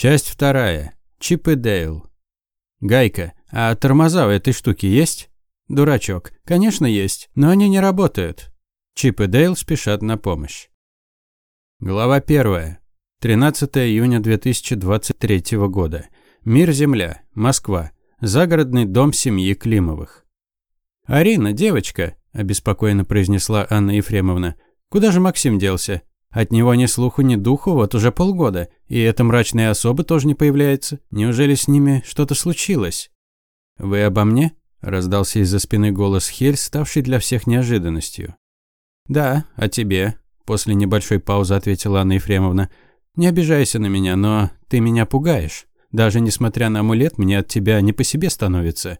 Часть вторая. Чип и Дейл. Гайка, а тормоза у этой штуки есть? Дурачок. Конечно, есть, но они не работают. Чип и Дейл спешат на помощь. Глава 1. 13 июня 2023 года. Мир-Земля. Москва. Загородный дом семьи Климовых. «Арина, девочка», – обеспокоенно произнесла Анна Ефремовна. «Куда же Максим делся? От него ни слуху, ни духу вот уже полгода, и эта мрачная особа тоже не появляется. Неужели с ними что-то случилось?» «Вы обо мне?» – раздался из-за спины голос Хель, ставший для всех неожиданностью. «Да, о тебе», – после небольшой паузы ответила Анна Ефремовна. «Не обижайся на меня, но ты меня пугаешь. Даже несмотря на амулет, мне от тебя не по себе становится».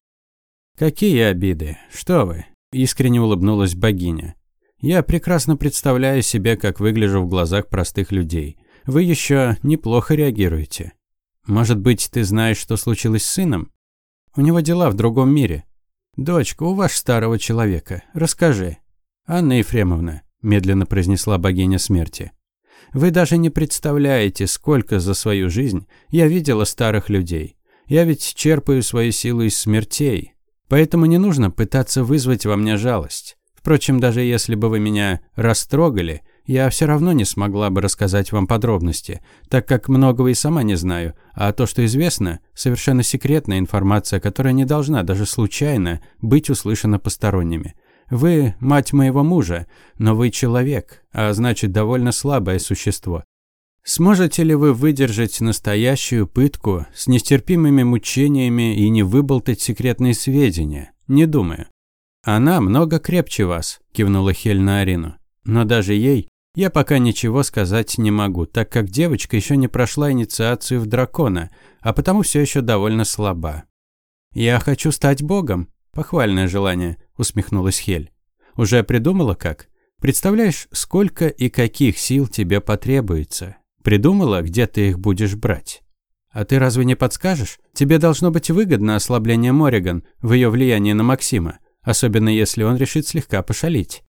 «Какие обиды? Что вы?» – искренне улыбнулась богиня. «Я прекрасно представляю себе, как выгляжу в глазах простых людей. Вы еще неплохо реагируете. Может быть, ты знаешь, что случилось с сыном? У него дела в другом мире. Дочка, у ваш старого человека. Расскажи». «Анна Ефремовна», – медленно произнесла богиня смерти. «Вы даже не представляете, сколько за свою жизнь я видела старых людей. Я ведь черпаю свою силу из смертей, поэтому не нужно пытаться вызвать во мне жалость. Впрочем, даже если бы вы меня растрогали, я все равно не смогла бы рассказать вам подробности, так как многого и сама не знаю, а то, что известно, совершенно секретная информация, которая не должна даже случайно быть услышана посторонними. Вы мать моего мужа, но вы человек, а значит довольно слабое существо. Сможете ли вы выдержать настоящую пытку с нестерпимыми мучениями и не выболтать секретные сведения? Не думаю. Она много крепче вас, кивнула Хель на Арину. Но даже ей я пока ничего сказать не могу, так как девочка еще не прошла инициацию в дракона, а потому все еще довольно слаба. Я хочу стать богом, похвальное желание, усмехнулась Хель. Уже придумала как? Представляешь, сколько и каких сил тебе потребуется? Придумала, где ты их будешь брать? А ты разве не подскажешь? Тебе должно быть выгодно ослабление Мориган в ее влиянии на Максима, особенно если он решит слегка пошалить.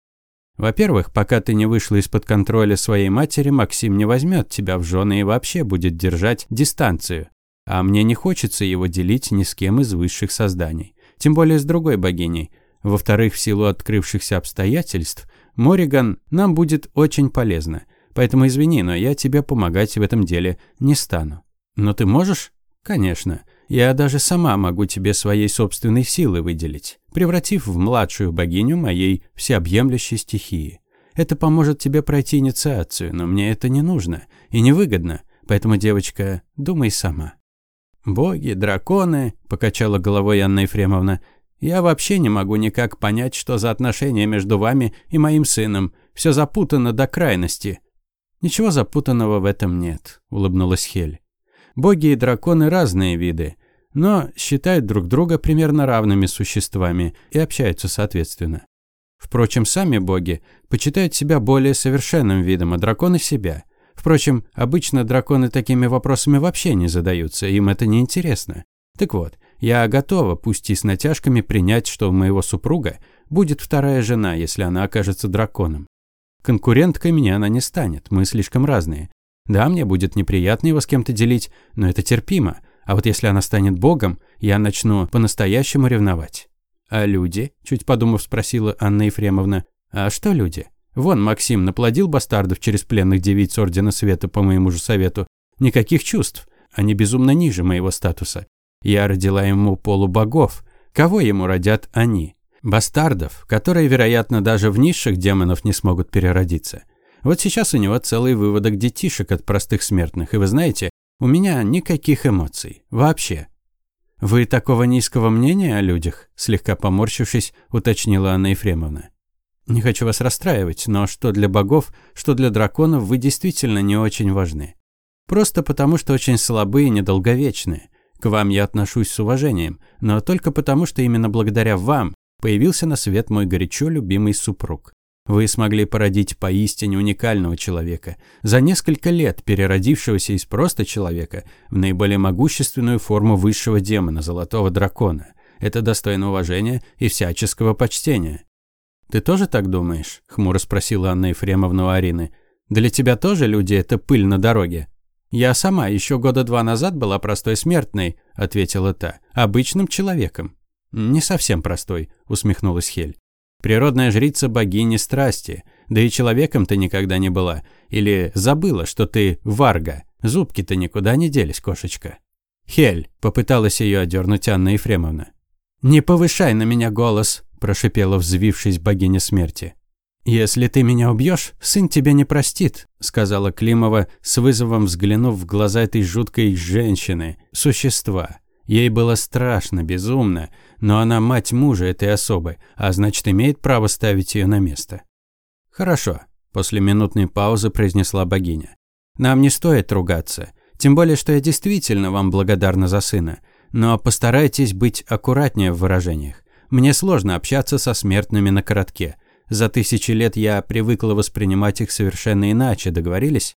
Во-первых, пока ты не вышла из-под контроля своей матери, Максим не возьмет тебя в жены и вообще будет держать дистанцию. А мне не хочется его делить ни с кем из высших созданий. Тем более с другой богиней. Во-вторых, в силу открывшихся обстоятельств, Мориган нам будет очень полезна. Поэтому извини, но я тебе помогать в этом деле не стану. Но ты можешь? Конечно. Я даже сама могу тебе своей собственной силы выделить, превратив в младшую богиню моей всеобъемлющей стихии. Это поможет тебе пройти инициацию, но мне это не нужно и невыгодно, поэтому, девочка, думай сама. «Боги, драконы», – покачала головой Анна Ефремовна, я вообще не могу никак понять, что за отношения между вами и моим сыном. Все запутано до крайности». «Ничего запутанного в этом нет», – улыбнулась Хель. «Боги и драконы разные виды, но считают друг друга примерно равными существами и общаются соответственно. Впрочем, сами боги почитают себя более совершенным видом, а драконы – себя. Впрочем, обычно драконы такими вопросами вообще не задаются, им это не интересно. Так вот, я готова, пусть и с натяжками, принять, что у моего супруга будет вторая жена, если она окажется драконом. Конкуренткой меня она не станет, мы слишком разные. Да, мне будет неприятно его с кем-то делить, но это терпимо. А вот если она станет богом, я начну по-настоящему ревновать. А люди? Чуть подумав, спросила Анна Ефремовна. А что люди? Вон Максим наплодил бастардов через пленных девиц Ордена Света по моему же совету. Никаких чувств. Они безумно ниже моего статуса. Я родила ему полубогов. Кого ему родят они? Бастардов, которые, вероятно, даже в низших демонов не смогут переродиться. Вот сейчас у него целый выводок детишек от простых смертных, и вы знаете, у меня никаких эмоций. Вообще. «Вы такого низкого мнения о людях?» Слегка поморщившись, уточнила Анна Ефремовна. «Не хочу вас расстраивать, но что для богов, что для драконов вы действительно не очень важны. Просто потому, что очень слабые и недолговечные. К вам я отношусь с уважением, но только потому, что именно благодаря вам появился на свет мой горячо любимый супруг. Вы смогли породить поистине уникального человека, за несколько лет переродившегося из просто человека в наиболее могущественную форму высшего демона, золотого дракона. Это достойно уважения и всяческого почтения. «Ты тоже так думаешь?» – хмуро спросила Анна Ефремовна у Арины. «Для тебя тоже люди – это пыль на дороге?» «Я сама еще года два назад была простой смертной», – ответила та, – «обычным человеком». «Не совсем простой», – усмехнулась Хель. «Природная жрица богини страсти, да и человеком ты никогда не была. Или забыла, что ты варга. Зубки-то никуда не делись, кошечка». «Хель», – попыталась ее одернуть Анна Ефремовна. «Не повышай на меня голос», – прошипела взвившись богиня смерти. «Если ты меня убьешь, сын тебя не простит», – сказала Климова, с вызовом взглянув в глаза этой жуткой женщины, существа. Ей было страшно, безумно, но она мать мужа этой особы, а значит, имеет право ставить ее на место. «Хорошо», – после минутной паузы произнесла богиня. «Нам не стоит ругаться, тем более, что я действительно вам благодарна за сына, но постарайтесь быть аккуратнее в выражениях. Мне сложно общаться со смертными на коротке». За тысячи лет я привыкла воспринимать их совершенно иначе, договорились?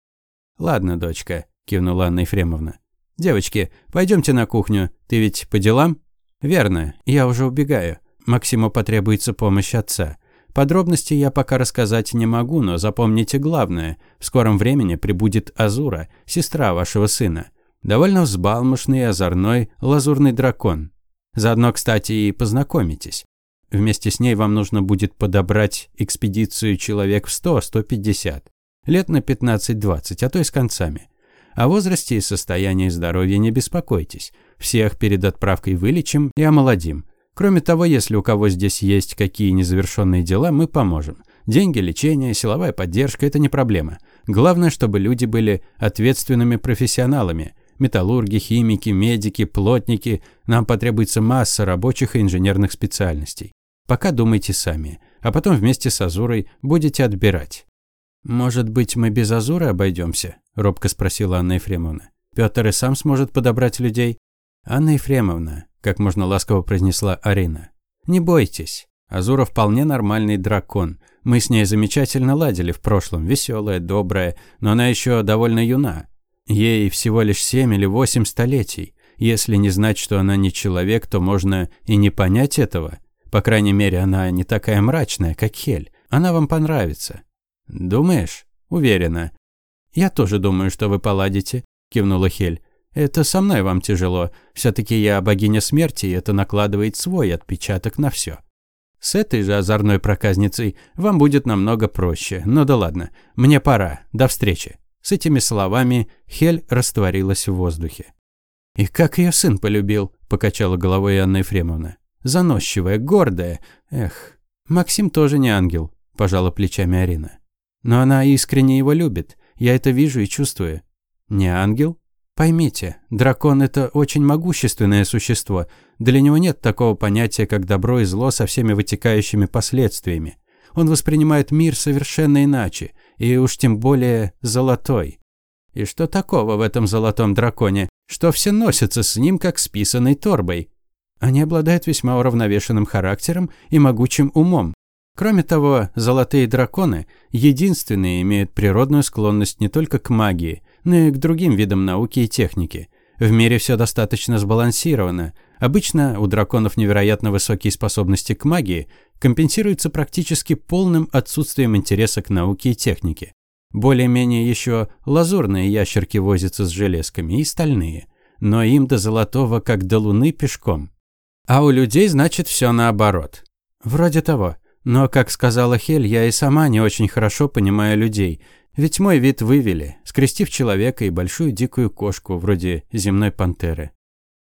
Ладно, дочка, кивнула Анна Ефремовна. Девочки, пойдемте на кухню. Ты ведь по делам? Верно, я уже убегаю. Максиму потребуется помощь отца. Подробности я пока рассказать не могу, но запомните главное. В скором времени прибудет Азура, сестра вашего сына. Довольно взбалмошный и озорной лазурный дракон. Заодно, кстати, и познакомитесь. Вместе с ней вам нужно будет подобрать экспедицию человек в 100-150. Лет на 15-20, а то и с концами. О возрасте и состоянии здоровья не беспокойтесь. Всех перед отправкой вылечим и омолодим. Кроме того, если у кого здесь есть какие незавершенные дела, мы поможем. Деньги, лечение, силовая поддержка – это не проблема. Главное, чтобы люди были ответственными профессионалами. Металлурги, химики, медики, плотники. Нам потребуется масса рабочих и инженерных специальностей. Пока думайте сами, а потом вместе с Азурой будете отбирать. «Может быть, мы без Азуры обойдемся?» – робко спросила Анна Ефремовна. «Пётр и сам сможет подобрать людей?» «Анна Ефремовна», – как можно ласково произнесла Арина. «Не бойтесь. Азура вполне нормальный дракон. Мы с ней замечательно ладили в прошлом, веселая, добрая, но она еще довольно юна. Ей всего лишь семь или восемь столетий. Если не знать, что она не человек, то можно и не понять этого. По крайней мере, она не такая мрачная, как Хель. Она вам понравится. Думаешь? Уверена. Я тоже думаю, что вы поладите, кивнула Хель. Это со мной вам тяжело. Все-таки я богиня смерти, и это накладывает свой отпечаток на все. С этой же озорной проказницей вам будет намного проще. Но ну да ладно, мне пора. До встречи. С этими словами Хель растворилась в воздухе. «И как ее сын полюбил?» – покачала головой Анна Ефремовна. Заносчивая, гордая. Эх, Максим тоже не ангел, пожала плечами Арина. Но она искренне его любит. Я это вижу и чувствую. Не ангел? Поймите, дракон – это очень могущественное существо. Для него нет такого понятия, как добро и зло со всеми вытекающими последствиями. Он воспринимает мир совершенно иначе, и уж тем более золотой. И что такого в этом золотом драконе, что все носятся с ним, как с писаной торбой? Они обладают весьма уравновешенным характером и могучим умом. Кроме того, золотые драконы единственные имеют природную склонность не только к магии, но и к другим видам науки и техники. В мире все достаточно сбалансировано. Обычно у драконов невероятно высокие способности к магии компенсируются практически полным отсутствием интереса к науке и технике. Более-менее еще лазурные ящерки возятся с железками и стальные. Но им до золотого, как до луны, пешком. А у людей, значит, все наоборот. Вроде того. Но, как сказала Хель, я и сама не очень хорошо понимаю людей. Ведь мой вид вывели, скрестив человека и большую дикую кошку, вроде земной пантеры.